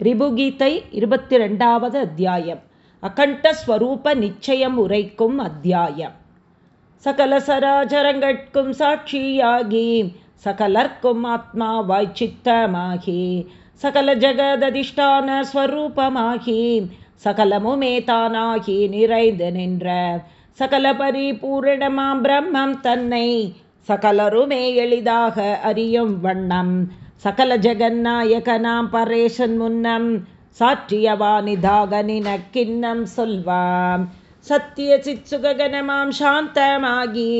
ரிபுகீதை இருபத்தி ரெண்டாவது அத்தியாயம். அகண்டஸ்வரூப நிச்சயம் உரைக்கும் அத்தியாயம். சகல சராஜரங்கட்கும் சாட்சியாகி சகலர்க்கும் ஆத்மாவாய் சித்தமாகி சகல ஜெகததிஷ்டான ஸ்வரூபமாகி சகலமுமே தானாகி நிறைந்து நின்ற சகல பரிபூரணமாம் பிரம்மம் தன்னை சகலருமே எளிதாக அறியும் வண்ணம் சகல ஜெகநாயகனாம் பரேசன் முன்னம் சாற்றியவானிதாக நினக்கிண்ணம் சொல்வாம். சத்திய சிச்சுககனமாம் சாந்தமாகி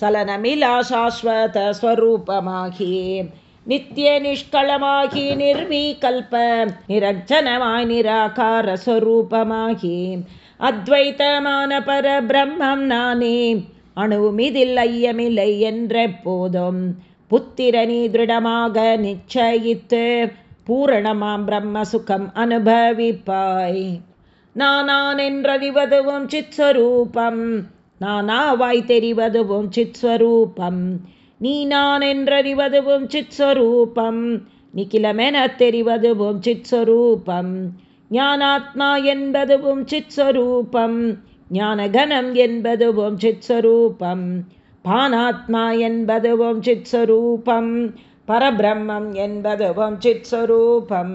சலனமிலா சாஸ்வத ஸ்வரூபமாகி நித்திய நிஷ்களமாகி நிர்வீகல்ப நிரஞ்சனமாய் நிராகார ஸ்வரூபமாகி. அத்வைத்தமான பர பிரம்மம் நானே அணுவுமிதில் ஐயமில்லை என்ற போதும் புத்திரனி திருடமாக நிச்சயித்து பூரணமாம் பிரம்ம சுகம் அனுபவிப்பாய். நானான் என்றறிவதுவும் சித்ஸ்வரூபம். நானாவாய் தெரிவதுவும் சித்ஸ்வரூபம். நீ நான் என்றறிவதுவும் சித்ஸ்வரூபம். நிகிலமென தெரிவதுவும் சித்ஸ்வரூபம். ஞானாத்மா என்பதுவும் சித்ஸ்வரூபம். ஞானகனம் என்பதுவும் சித்ஸ்வரூபம். பானாத்மா என்பதுவும் சித்ஸ்வரூபம் பரபிரம்மம் என்பதுவும் சித்ஸ்வரூபம்.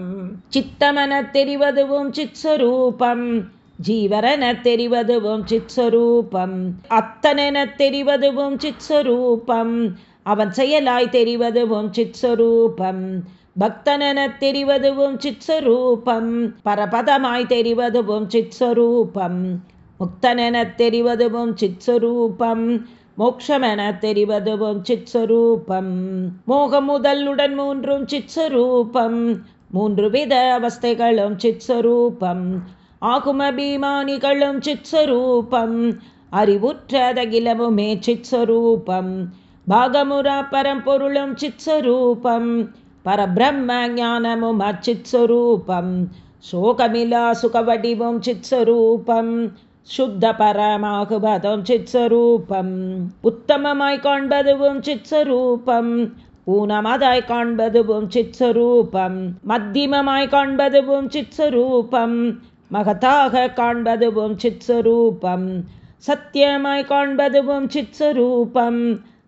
சித்தமன தெரிவதுவும் சித்ஸ்வரூபம் ஜீவரன தெரிவதுவும் சித்ஸ்வரூபம். அத்தனென தெரிவதுவும் சித்ஸ்வரூபம் அவன் செயலாய் தெரிவதுவும் சித்ஸ்வரூபம். பக்தனென தெரிவதுவும் சித்ஸ்வரூபம் பரபதமாய் தெரிவதுவும் சித்ஸ்வரூபம். முக்தனென தெரிவதுவும் சித்ஸ்வரூபம் மோக்ஷமென தெரிவதுவும் சித்ஸ்வரூபம். மோகம் முதலுடன் மூன்றும் சித்ஸ்வரூபம். மூன்று வித அவஸ்தைகளும் சித்ஸ்வரூபம். ஆகும் அபிமானிகளும் சித்ஸ்வரூபம். அறிவுற்றதகிலவுமே சித்ஸ்வரூபம். பாகமுரா பரம்பொருளும் சித்ஸ்வரூபம். பரபிரம்ம ஞானமும் அச்சித்ஸ்வரூபம். சோகமிலா சுகவடிவும் சித்ஸ்வரூபம். சுத்த பரமாகுவதும் சித்ஸ்வரூபம் உத்தமமாய் காண்பதுவும் சித்ஸ்வரூபம் ஊனமதாய் காண்பதுவும் சித்ஸ்வரூபம் மத்தியமமாய் காண்பதுவும் சித்ஸ்வரூபம் மகத்தாக காண்பதுவும் சித்ஸ்வரூபம் சத்தியமாய் காண்பதுவும் சித்ஸ்வரூபம்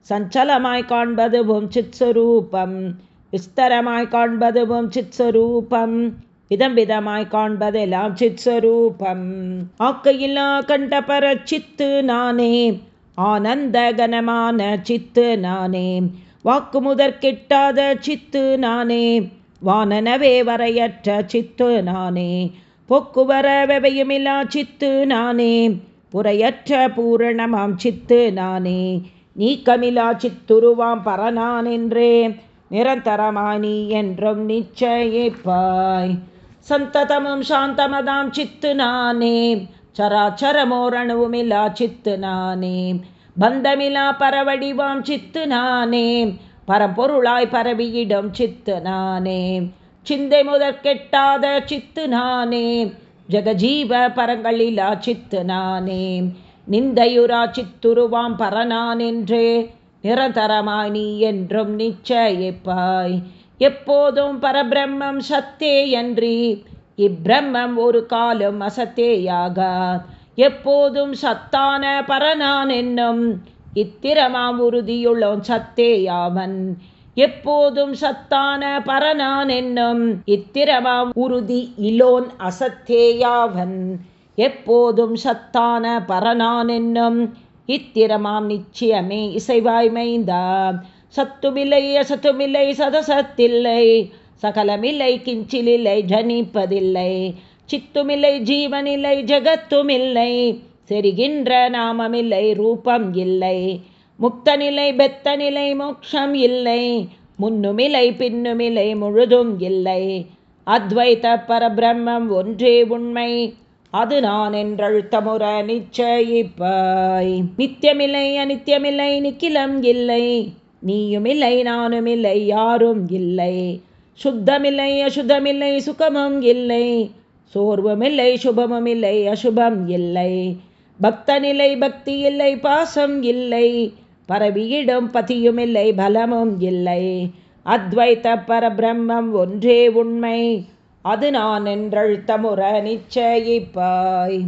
சஞ்சலமாய் காண்பதுவும் சித்ஸ்வரூபம் விஸ்தரமாய் காண்பதுவும் சித்ஸ்வரூபம் விதம் விதமாய் காண்பதெல்லாம் சித்ஸ்வரூபம். ஆக்கையில்லா கண்டபர சித்து நானே ஆனந்த கனமான சித்து நானே வாக்கு முதற் கிட்டாத சித்து நானே வானனவே வரையற்ற சித்து நானே போக்குவர வெவையுமில்லா சித்து நானே புறையற்ற பூரணமாம் சித்து நானே நீக்கமிலா சித்துருவாம் பரநான் என்றே நிரந்தரமானி என்றும் நிச்சயிப்பாய். சந்ததமும் சாந்தமதாம் சித்து நானே சராச்சரமோரணவுமில்லா சித்து நானே பந்தமிலா பரவடிவாம் சித்து நானே பரம்பொருளாய் பரவியிடும் சித்து நானே சிந்தை முதற் கெட்டாத சித்து நானே ஜெகஜீவ பரங்களிலா சித்து நானே நிந்தையுரா சித்துருவாம் பரனான் என்றே. நிரந்தரமாய் நீ என்றும் நிச்சயிப்பாய். எப்போதும் பரபிரம்மம் சத்தேயன்றி இப்பிரம்மம் ஒரு காலம் அசத்தேயாக. எப்போதும் சத்தான பரனான் என்னும் இத்திரமாம் உறுதியுள்ளோன் சத்தேயாவன். எப்போதும் சத்தான பரனான் என்னும் இத்திரமாம் உறுதி இலோன் அசத்தேயாவன். எப்போதும் சத்தான பரனான் என்னும் இத்திரமாம் நிச்சயமே இசைவாய்மைந்தா சத்துமில்லை அசத்துமில்லை சதசத்தில்லை. சகலமில்லை கிஞ்சிலில்லை ஜனிப்பதில்லை. சித்துமில்லை ஜீவனில்லை ஜகத்துமில்லை. செரிகின்ற நாமமில்லை ரூபம் இல்லை. முக்தநிலை பெத்தநிலை மோட்சம் இல்லை. முன்னுமில்லை பின்னுமில்லை முழுதும் இல்லை. அத்வைத பரபிரம்மம் ஒன்றே உண்மை. அது நான் என்றழுத்தமுற நிச்சயிப்பாய். நித்தியமில்லை அனித்தியமில்லை நிக்கிலம் இல்லை. நீயுமில்லை நானுமில்லை யாரும் இல்லை. சுத்தமில்லை அசுதமில்லை சுகமும் இல்லை. சோர்வுமில்லை சுபமும் இல்லை அசுபம் இல்லை. பக்தனில்லை பக்தி இல்லை பாசம் இல்லை. பரவியிடும் பதியுமில்லை பலமும் இல்லை. அத்வைத்த பரபிரம்மம் ஒன்றே உண்மை. அது நான் என்றழுத்தமுற நிச்சயிப்பாய்.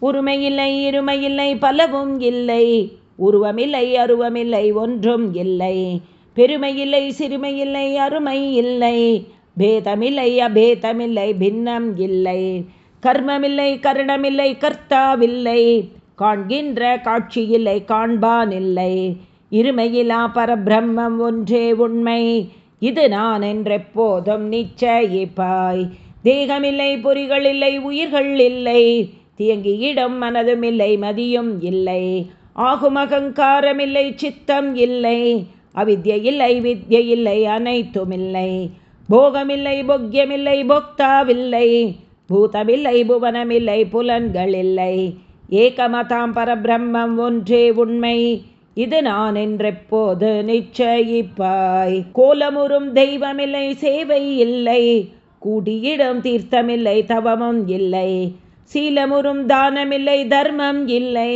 உரிமையில்லை இருமையில்லை பலவும் இல்லை. உருவமில்லை அருவமில்லை ஒன்றும் இல்லை. பெருமையில்லை சிறுமையில்லை அருமை இல்லை. பேதமில்லை அபேதமில்லை பின்னம் இல்லை. கர்மமில்லை கருணமில்லை கர்த்தாவில்லை. காண்கின்ற காட்சியில்லை காண்பானில்லை. இருமையிலா பரபிரம்மம் ஒன்றே உண்மை. இது நான் என்றெப்போதும் நிச்சயிப்பாய். தேகமில்லை பொறிகள் இல்லை உயிர்கள் இல்லை. தியங்கியிடம் மனதும் இல்லை மதியும் இல்லை. ஆகும் அகங்காரமில்லை சித்தம் இல்லை அவித்யை இல்லை வித்யை இல்லை அனைத்துமில்லை. போகமில்லை பொக்கியமில்லை பொக்தாவில்லை பூதமில்லை புவனமில்லை புலன்கள் இல்லை ஏகமதாம் பரபிரம்மம் ஒன்றே உண்மை இது நான் என்றெப்போது நிச்சயிப்பாய். கோலமுறும் தெய்வமில்லை சேவை இல்லை கூடியிடும் தீர்த்தமில்லை தவமும் இல்லை. சீலமுறும் தானமில்லை தர்மம் இல்லை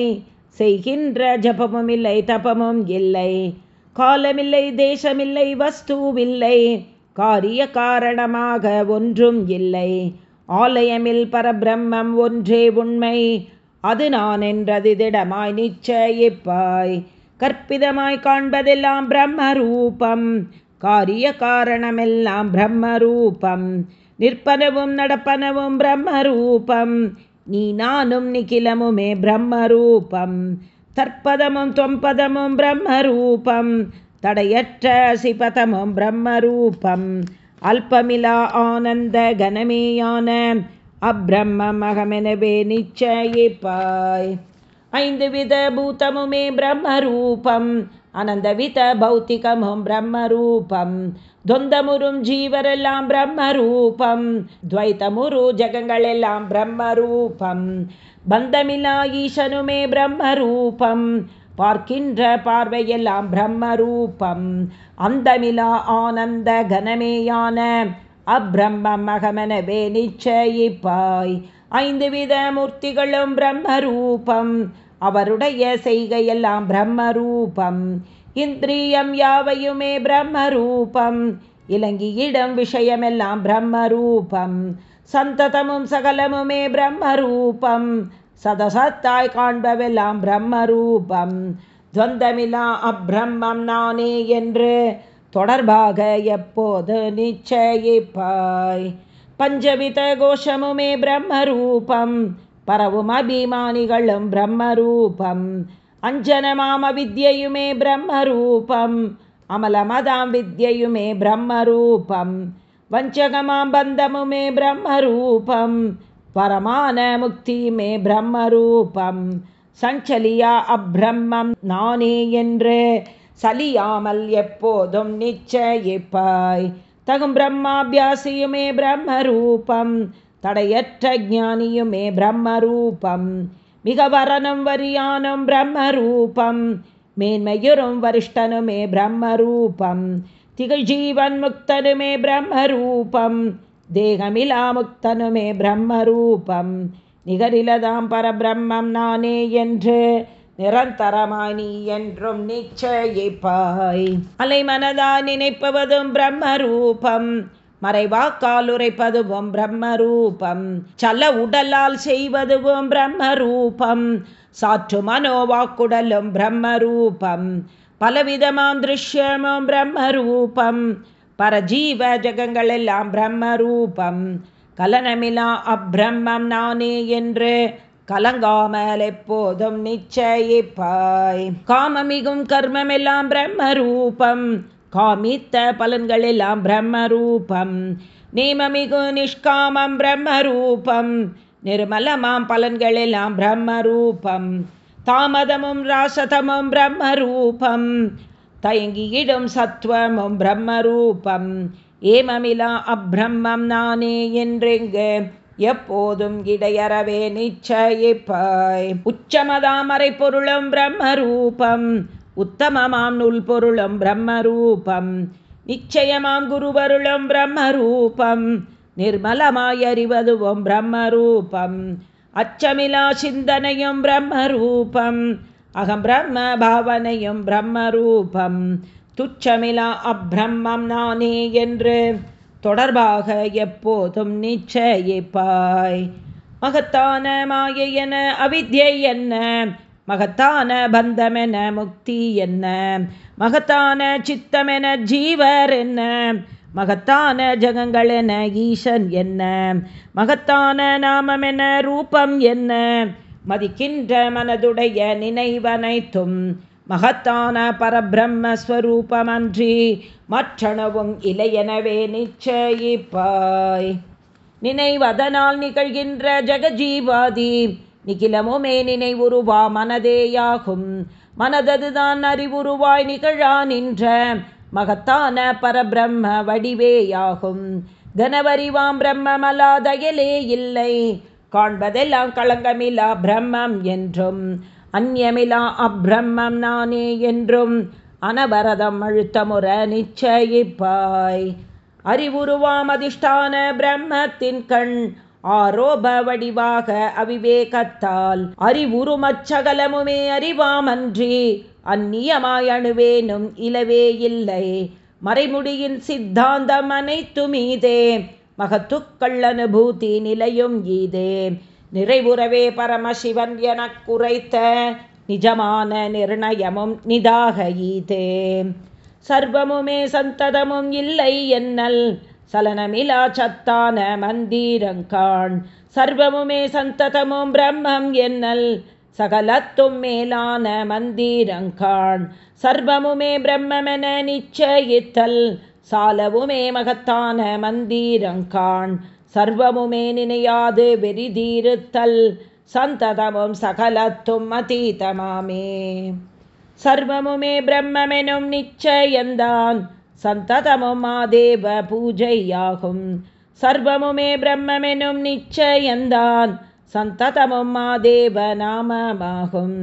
செய்கின்ற ஜபமும் இல்லை தபமும் இல்லை. காலமில்லை தேசமில்லை வஸ்துவில்லை. காரிய காரணமாக ஒன்றும் இல்லை. ஆலயமில் பரபிரம்மம் ஒன்றே உண்மை. அது நான் என்றது திடமாய் நிச்சயிப்பாய். கற்பிதமாய் காண்பதெல்லாம் பிரம்மரூபம். காரிய காரணமெல்லாம் பிரம்மரூபம். நிற்பனவும் நடப்பனவும் பிரம்மரூபம். நீ நானும் நிகிலமுமே பிரம்மரூபம். தற்பதமும் தொம்பதமும் பிரம்மரூபம். தடையற்ற சிபதமும் பிரம்மரூபம். அல்பமிலா ஆனந்த கனமேயான அப்பிரம்மமகமெனவே நிச்சயிப்பாய். ஐந்து வித பூதமுமே பிரம்மரூபம். அனந்தவித பௌத்திகமும் பிரம்மரூபம். தொந்தமுறும் ஜீவரெல்லாம் பிரம்மரூபம். துவைத்தமுரு ஜகங்களெல்லாம் பிரம்மரூபம். பந்தமிலா ஈசனுமே பிரம்மரூபம். பார்க்கின்ற பார்வையெல்லாம் பிரம்மரூபம். அந்தமிலா ஆனந்த கனமேயான அப்ரம்மம் அகமனவே நிச்சயிப்பாய். ஐந்து வித மூர்த்திகளும் பிரம்மரூபம். அவருடைய செய்கையெல்லாம் பிரம்மரூபம். இந்திரியம் யாவையுமே பிரம்மரூபம். இலங்கியிடம் விஷயமெல்லாம் பிரம்மரூபம். சந்ததமும் சகலமுமே பிரம்மரூபம். சதசத்தாய் காண்பவெல்லாம் பிரம்மரூபம். துவந்தமிலா அப்ரம்மம் நானே என்று தொடர்பாக எப்போது நிச்சயிப்பாய்? பஞ்சவித கோஷமுமே பிரம்மரூபம். பரவும் அபிமானிகளும் பிரம்மரூபம். அஞ்சனமாம வித்யுமே பிரம்மரூபம். அமலமதாம் வித்யுமே பிரம்மரூபம். வஞ்சகமாம் பந்தமுமே பிரம்மரூபம். பரமான முக்தியுமே பிரம்மரூபம். சஞ்சலியா அப்ரம்மம் நானே என்று சலியாமல் எப்போதும் நிச்சயிப்பாய். தகும் பிரம்மாபியாசியுமே பிரம்மரூபம். தடையற்ற ஜானியுமே பிரம்மரூபம். மிக வரணும் வரியானும் பிரம்மரூபம். மேன்மையுறும் வரிஷ்டனுமே பிரம்மரூபம். திகழ்ஜீவன் முக்தனுமே பிரம்மரூபம். தேகமிலா முக்தனுமே பிரம்மரூபம். நிகரிலதாம் பரபிரம்மம் நானே என்று நிரந்தரமாய் நீ என்றும் நிச்சயிப்பாய். அலைமனதா நினைப்பவதும் பிரம்மரூபம். மறைவாக்காலுரைப்பதுவும் பிரம்மரூபம். சல உடலால் செய்வதுவும் பிரம்மரூபம். சாற்று மனோவாக்குடலும் பிரம்மரூபம். பலவிதமாம் திருஷ்யமும் பிரம்மரூபம். பரஜீவ ஜகங்களெல்லாம் பிரம்மரூபம். கலனமிலா அப்பிரம்மம் நானே என்று கலங்காமல் எப்போதும் நிச்சயிப்பாய். காமமிகும் கர்மமெல்லாம் பிரம்மரூபம். காமித்த பலன்களெல்லாம் பிரம்மரூபம். நேமமிகு நிஷ்காமம் பிரம்மரூபம். நிர்மலமாம் பலன்களெல்லாம் பிரம்மரூபம். தாமதமும் ராசதமும் பிரம்மரூபம். தயங்கியிடும் சத்துவமும் பிரம்மரூபம். ஏமமிலா அப்ரம்மம் நானே என்றெங்கு? எப்போதும் இடையறவே நிச்சயிப்பாய். உச்சமதாமரை பொருளும் பிரம்மரூபம். உத்தமமாம் நூல் பொருளும் பிரம்மரூபம். நிச்சயமாம் குருவருளும் பிரம்மரூபம். நிர்மலமாயறிவதுவும் பிரம்மரூபம். அச்சமிலா சிந்தனையும் பிரம்மரூபம். அகம் பிரம்ம பாவனையும் பிரம்மரூபம். துச்சமிலா அப்பிரம்மம் நானே என்று தொடர்பாக எப்போதும் நிச்சயிப்பாய். மகத்தான மாயை என அவித்யை என்ன மகத்தான பந்தமென முக்தி என்ன? மகத்தான சித்தமென ஜீவர் என்ன? மகத்தான ஜகங்கள் என ஈசன் என்ன? மகத்தான நாமமென ரூபம் என்ன? மதிக்கின்ற மனதுடைய நினைவனைத்தும் மகத்தான பரபிரம்மஸ்வரூபமன்றி மற்றனவும் இலையெனவே நிச்சயிப்பாய். நினைவதனால் நிகழ்கின்ற ஜெகஜீவாதி நிகிலமுமே நினைவுருவா மனதேயாகும். மனததுதான் அறிவுருவாய் நிகழா நின்ற மகத்தான பரபிரம்ம வடிவேயாகும். கனவரிவாம் பிரம்மமலாதயலே இல்லை. காண்பதெல்லாம் களங்கமிலா பிரம்மம் என்றும் அந்நியமிலா அப்பிரம்மம் நானே என்றும் அனவரதம் அழுத்தமுற நிச்சயிப்பாய். அறிவுருவாம் அதிஷ்டான பிரம்மத்தின் கண் ஆரோப வடிவாக அவிவேகத்தால் அறிவுருமச்சகலமுமே அறிவாமன்றி அந்நியமாய் அணுவேனும் இலவே இல்லை. மறைமுடியின் சித்தாந்தம் அனைத்துமீதே மகத்துக்கள் அனுபூதி நிலையும் ஈதே. நிறைவுறவே பரமசிவன் எனக் குறைத்த நிஜமான நிர்ணயமும் நிதாக ஈதே. சர்வமுமே சந்ததமும் இல்லை என்னல் சலனமிலா சத்தான மந்திரங்கான் சர்வமுமே சந்ததமும் பிரம்மம் என்னல். சகலத்தும் மேலான மந்திரங்கான் சர்வமுமே பிரம்மென நிச்சயித்தல். சாலவுமே மகத்தான மந்திரங்கான் சர்வமுமே நினையாது வெறிதீருத்தல் சந்ததமும் சகலத்தும் அதீதமாமே. சர்வமுமே பிரம்மெனும் நிச்சயந்தான். சந்ததமும் மாதேவ பூஜையாகும் சர்வமுமே பிரம்மெனும் நிச்சயந்தான் சந்ததமும் மாதேவ நாமமாகும்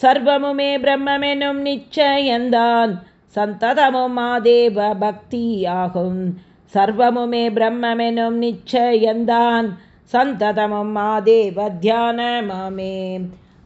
சர்வமுமே பிரம்மெனும் நிச்சயந்தான் சந்ததமும் மாதேவ பக்தியாகும் சர்வமுமே பிரம்மெனும் நிச்சயந்தான் சந்ததமும் மாதேவ தியானமாமே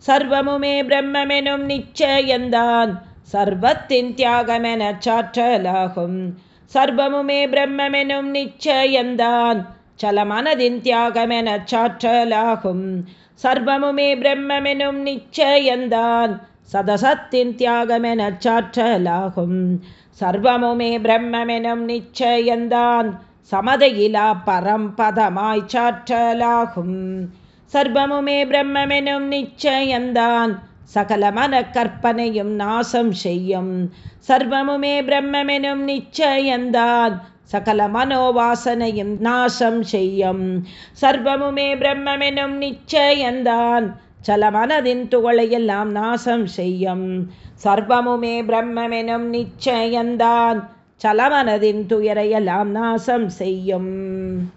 சர்வமுமே பிரம்மெனும் நிச்சயந்தான் சர்வத்தின் தியாகமென சாற்றலாகும். சர்வமுமே பிரம்மெனும் நிச்சயந்தான். சலமனதின் தியாகமென சாற்றலாகும். சர்வமுமே பிரம்மெனும் நிச்சயந்தான். சதசத்தின் தியாகமென சாற்றலாகும். சர்வமுமே பிரம்மெனும் நிச்சயந்தான். சமதையிலா பரம்பதமாய் சாற்றலாகும். சர்வமுமே பிரம்மெனும் நிச்சயந்தான். சகல மன கற்பனையும் நாசம் செய்யும். சர்வமுமே பிரம்மெனும் நிச்சயந்தான். சகல மனோவாசனையும் நாசம் செய்யும். சர்வமுமே பிரம்மெனும் நிச்சயந்தான். சல மனதின் துகளையெல்லாம் நாசம் செய்யும். சர்வமுமே பிரம்மெனும் நிச்சயந்தான். சலமனதின் துயரையெல்லாம் நாசம் செய்யும்.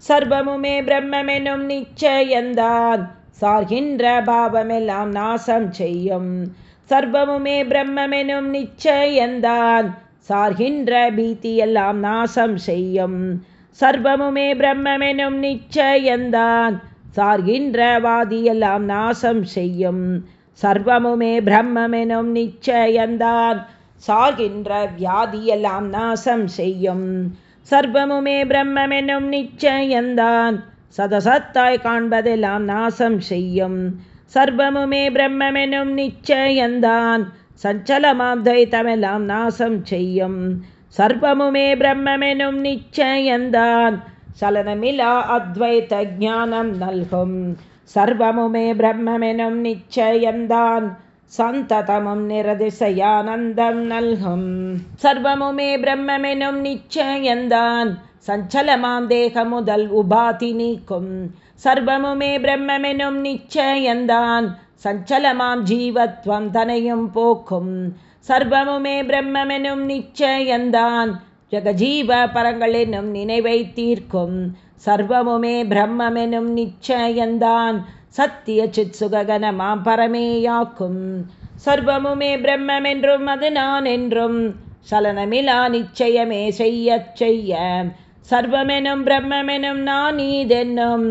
சர்வமுமே பிரம்மெனும் நிச்சயந்தான். சார்கின்ற பாவமெல்லாம் நாசம் செய்யும். சர்வமுமே பிரம்மெனும் நிச்சயந்தான். சார்கின்ற பீத்தியெல்லாம் நாசம் செய்யும். சர்வமுமே பிரம்மெனும் நிச்சயந்தான். சார்கின்ற வாதியெல்லாம் நாசம் செய்யும். சர்வமுமே பிரம்மெனும் நிச்சயந்தான். சார்கின்ற வியாதியெல்லாம் நாசம் செய்யும். சர்வமுமே பிரம்மெனும் நிச்சயந்தான். சதசத்தாய் காண்பதெல்லாம் நாசம் செய்யும் சர்வமுமே பிரம்மெனும் நிச்சயந்தான் சஞ்சலமாம் துவைத்தமெல்லாம் நாசம் செய்யும் சர்வமுமே பிரம்மெனும் நிச்சயந்தான் சலனமிலா அத்வைத ஞானம் நல்கும் சர்வமுமே பிரம்மெனும் நிச்சயந்தான் சந்ததமும் நிரதிசையானந்தம் நல்கும் சர்வமுமே பிரம்மெனும் நிச்சயந்தான் சஞ்சலமாம் தேக முதல் உபாதி நீக்கும். சர்வமுமே பிரம்மெனும் நிச்சயந்தான். சஞ்சலமாம் ஜீவத்வம் தனையும் போக்கும். சர்வமுமே பிரம்மெனும் நிச்சயந்தான். ஜெகஜீவ பரங்களெனும் நினைவை தீர்க்கும். சர்வமுமே பிரம்மெனும் நிச்சயந்தான். சத்திய சித் சுககனமாம் பரமேயாக்கும். சர்வமுமே பிரம்மென்றும் அது நான் என்றும் சலனமிலா நிச்சயமே செய்ய செய்ய. சர்வமெனும் பிரம்மெனும் நான் நீதென்னும்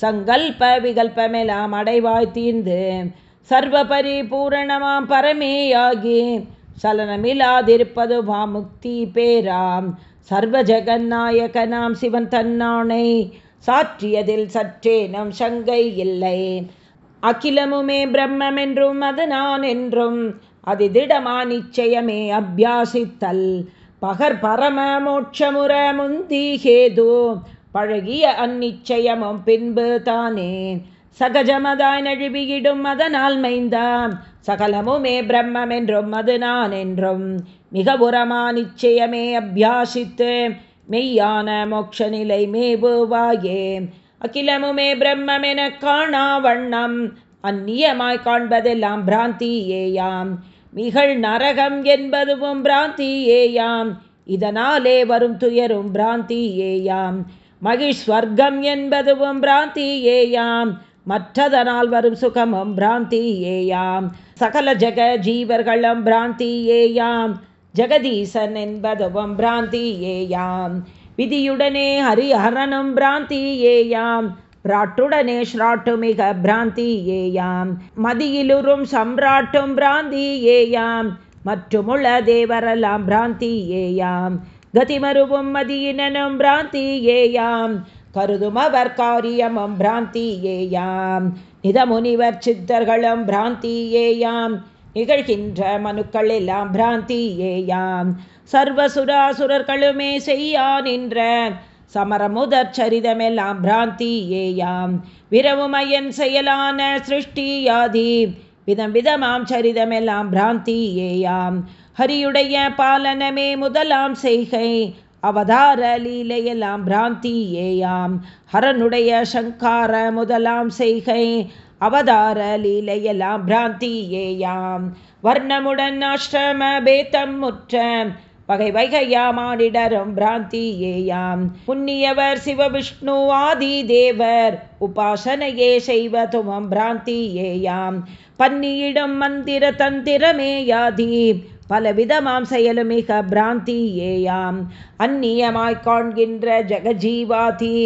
சங்கல்ப விகல்பமெல்லாம் அடைவாய் தீர்ந்து சர்வ பரிபூரணமாம் பரமேயாகி சலனமில்லாதிருப்பது முக்தி பேராம். சர்வ ஜெகநாயகனாம் சிவன் தன்னானை சாற்றியதில் சற்றேனும் சங்கை இல்லை. அகிலமுமே பிரம்மென்றும் அது நான் என்றும் அதிதிடமா நிச்சயமே அபியாசித்தல். பகர் பரம மோட்சமுற முந்தீகேது பழகிய அந்நிச்சயமும் பின்பு தானே. சகஜமதாய் நழுவியிடும் அதனால் மைந்தாம் சகலமுமே பிரம்மம் என்றும் அது நான் என்றும் மிக உரமா நிச்சயமே அபியாசித்து மெய்யான மோட்ச நிலை மேவுவாயே. அகிலமுமே பிரம்மம் என காணா வண்ணம் அந்நியமாய் காண்பதெல்லாம் பிராந்தியேயாம். மிகழ் நரகம் என்பதுவும் பிராந்தியேயாம். இதனாலே வரும் துயரும் பிராந்தியேயாம். மகிழ்ஸ்வர்க்கம் என்பதுவும் பிராந்தியேயாம். மற்றதனால் வரும் சுகமும் பிராந்தியேயாம். சகல ஜெக ஜீவர்களும் பிராந்தியேயாம். ஜெகதீசன் என்பதுவும் பிராந்தியேயாம். விதியுடனே ஹரிஹரனும் பிராந்தியேயாம். பிராட்டுடனே ஸ்ராட்டு மிக பிராந்தியேயாம். மதியிலுறும் சம்ராட்டும் பிராந்தியேயாம். மற்றுமுள்ள தேவரெல்லாம் பிராந்தியேயாம். கதிமருவும் மதியினனும் பிராந்தியேயாம். கருதும் அவர் காரியமும் பிராந்தியேயாம். நிதமுனிவர் சித்தர்களும் பிராந்தியேயாம். நிகழ்கின்ற மனுக்கள் எல்லாம் பிராந்தியேயாம். சர்வசுராசுரர்களுமே செய்யா நின்ற சமரமுதற் சரிதமெல்லாம் பிராந்தியேயாம். விரவுமயன் செயலான சிருஷ்டியாதி. விதம் விதமாம் சரிதமெல்லாம் பிராந்தியேயாம். ஹரியுடைய பாலனமே முதலாம் செய்கை. அவதார லீலையெல்லாம் பிராந்தியேயாம். ஹரனுடைய சங்கார முதலாம் செய்கை. அவதார லீலையெல்லாம் பிராந்தியேயாம். வர்ணமுடன் அஷ்டம பேத்தம் முற்ற பகை வைகையாமானிடரும் பிராந்தியேயாம். புண்ணியவர் சிவவிஷ்ணு ஆதி தேவர் உபாசனையே செய்வதுமம் பிராந்தியேயாம். பன்னியிடம் மந்திர தந்திரமேயாதி பலவிதமாம் செயலும் மிக பிராந்தியேயாம். அந்நியமாய் காண்கின்ற ஜெகஜீவாதி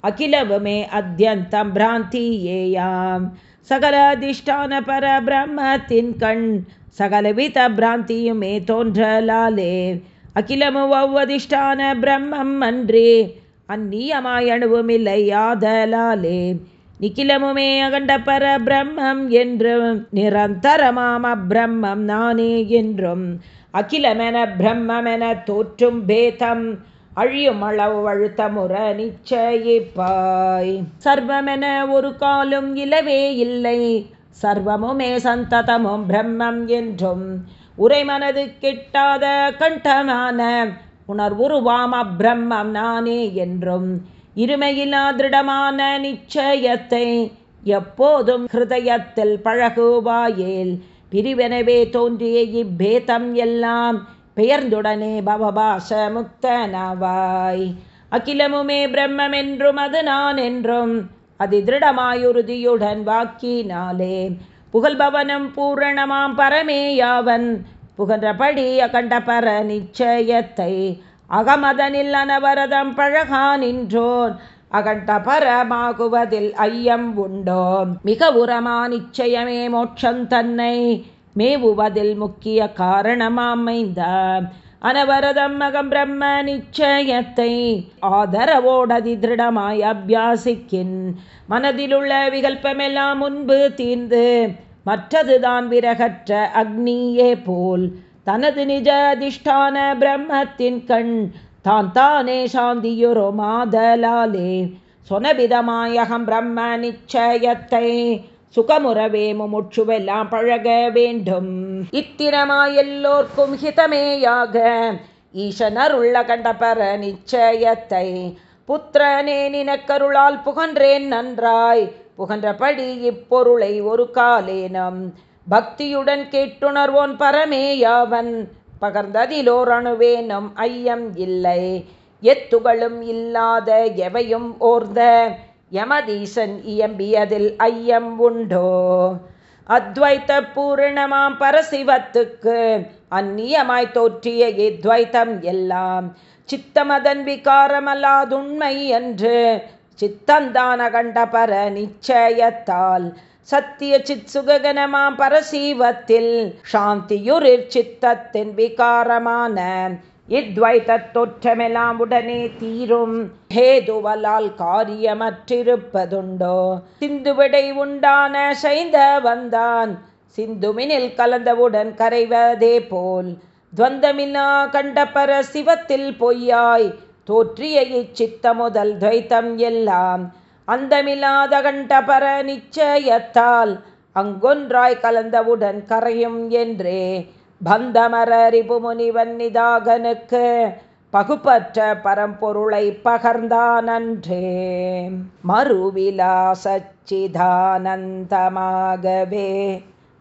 அகிலவுமே அத்தியந்தம் பிராந்தியேயாம். சகல அதிஷ்டான பர பிரம்மத்தின் கண் சகலவித பிராந்தியுமே தோன்றலாலே. அகிலமு அவ்வதிஷ்டான பிரம்மம் அன்றே. அந்நியமாய் அணுவும் நிக்கிலமுமே அகண்ட பர பிரம்மம் என்றும் நிரந்தரமாம பிரம்மம் நானே என்றும். அகிலமென பிரம்மென தோற்றும் பேதம் அழியும் அளவு அழுத்தமுற நிச்சயிப்பாய். சர்வமென ஒரு காலும் இலவே இல்லை சர்வமுமே சந்ததமும் பிரம்மம் என்றும் உரை மனது கிட்டாத கண்டமான உணர்வுருவாம பிரம்மம் நானே என்றும் இருமையிலா திருடமான நிச்சயத்தை எப்போதும் ஹிருதயத்தில் பழகுவாயேல் பிரிவெனவே தோன்றிய இப்பேதம் எல்லாம் பெயர்ந்துடனே பவபாச முக்தனவாய் அகிலமுமே பிரம்மம் என்றும் அது நான் என்றும் அதிதிருடமாயுறுதியுடன் வாக்கினாலே புகழ்பவனும் பூரணமாம் பரமேயாவன். புகன்றபடி அகண்ட பர நிச்சயத்தை அகமதனில் அனவரதம் பழகா நின்றோன் அகண்ட பரமாகுவதில் ஐயம் உண்டோ? மிக உரமா நிச்சயமே மோட்சம் தன்னை. மேவுவதில் முக்கிய காரணமாமைந்த அனவரதம்மகம் பிரம்ம நிச்சயத்தை ஆதரவோடதி திருடமாய் அபியாசிக்கின். மனதிலுள்ள விகல்பமெல்லாம் முன்பு தீர்ந்து மற்றதுதான் விரகற்ற அக்னியே போல். தனது நிஜ அதிஷ்டான பிரம்மத்தின் கண் தான் தானே சாந்தியுரோ மாதலாலே. சொனவிதமாயகம் பிரம்ம நிச்சயத்தை சுகமுறவே முமுட்சுவெல்லாம் பழக வேண்டும். இத்திரமாய் எல்லோர்க்கும் ஹிதமேயாக ஈசனர் உள்ள கண்டபர நிச்சயத்தை புத்திரனே நினக்கருளால் புகன்றேன் நன்றாய். புகன்றபடி இப்பொருளை ஒரு காலேனம். பக்தியுடன் கேட்டுணர்வோன் பரமேயாவன் பகர்ந்ததிலோர் அணுவேனும் ஐயம் இல்லை. எத்துகளும் இல்லாத எவையும் ஓர்ந்த யமதீசன் இயம்பியதில் ஐயம் உண்டோ? அத்வைத்த பூரணமாம் பரசிவத்துக்கு அந்நியமாய் தோற்றிய இத்வைத்தம் எல்லாம் சித்தமதன் விகாரமல்லாதுண்மை என்று சித்தந்தான கண்ட பர நிச்சயத்தால் சத்திய சித் சுககனமாம் பரசீவத்தில் சாந்தியுரிர் சித்தத்தின் விகாரமான இத்வைத்தொற்றமெல்லாம் உடனே தீரும். ஹேதுவலால் காரியமற்றிருப்பதுண்டோ? சிந்துவிடை உண்டான சைந்த வந்தான் சிந்துமினில் கலந்தவுடன் கரைவதே போல். துவந்தமினா கண்டபர சிவத்தில் பொய்யாய். தோற்றிய இச்சித்த முதல் துவைத்தம் எல்லாம் அந்தமில்லாத கண்டபர நிச்சயத்தால் அங்கொன்றாய் கலந்தவுடன் கரையும் என்றே. பந்தமரறிபு முனிவன் நிதாகனுக்கு பகுப்பற்ற பரம்பொருளை பகர்ந்தானன்றே. மறுவிலா சச்சிதானந்தமாகவே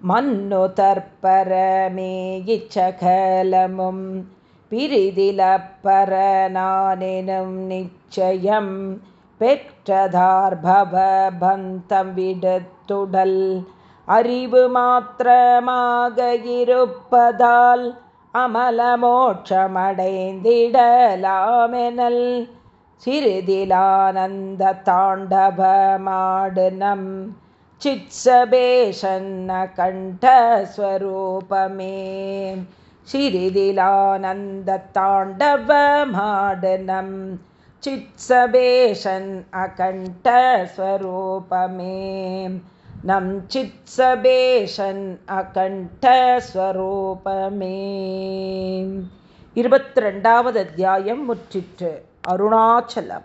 மன்னு தற்பரமே இச்சகலமும் பிரிதிலப்பர நானெனும் நிச்சயம் பெற்றதார்பவ பந்தம் விடுத்துடல் அறிவு மாத்திரமாக இருப்பதால் அமல மோட்சமடைந்திடலாமெனல் சிறிதிலானந்த தாண்டவமாடு நம் சித்சபேஷன்ன கண்டஸ்வரூபமே. சிறிதிலானந்த தாண்டவமாடு நம் சித்சபேஷன் அகண்டஸ்வரூபமே நம் சித்சபேஷன் அகண்டஸ்வரூபமே இருபத்தி ரெண்டாவது அத்தியாயம் முற்றிற்று. அருணாச்சலம்.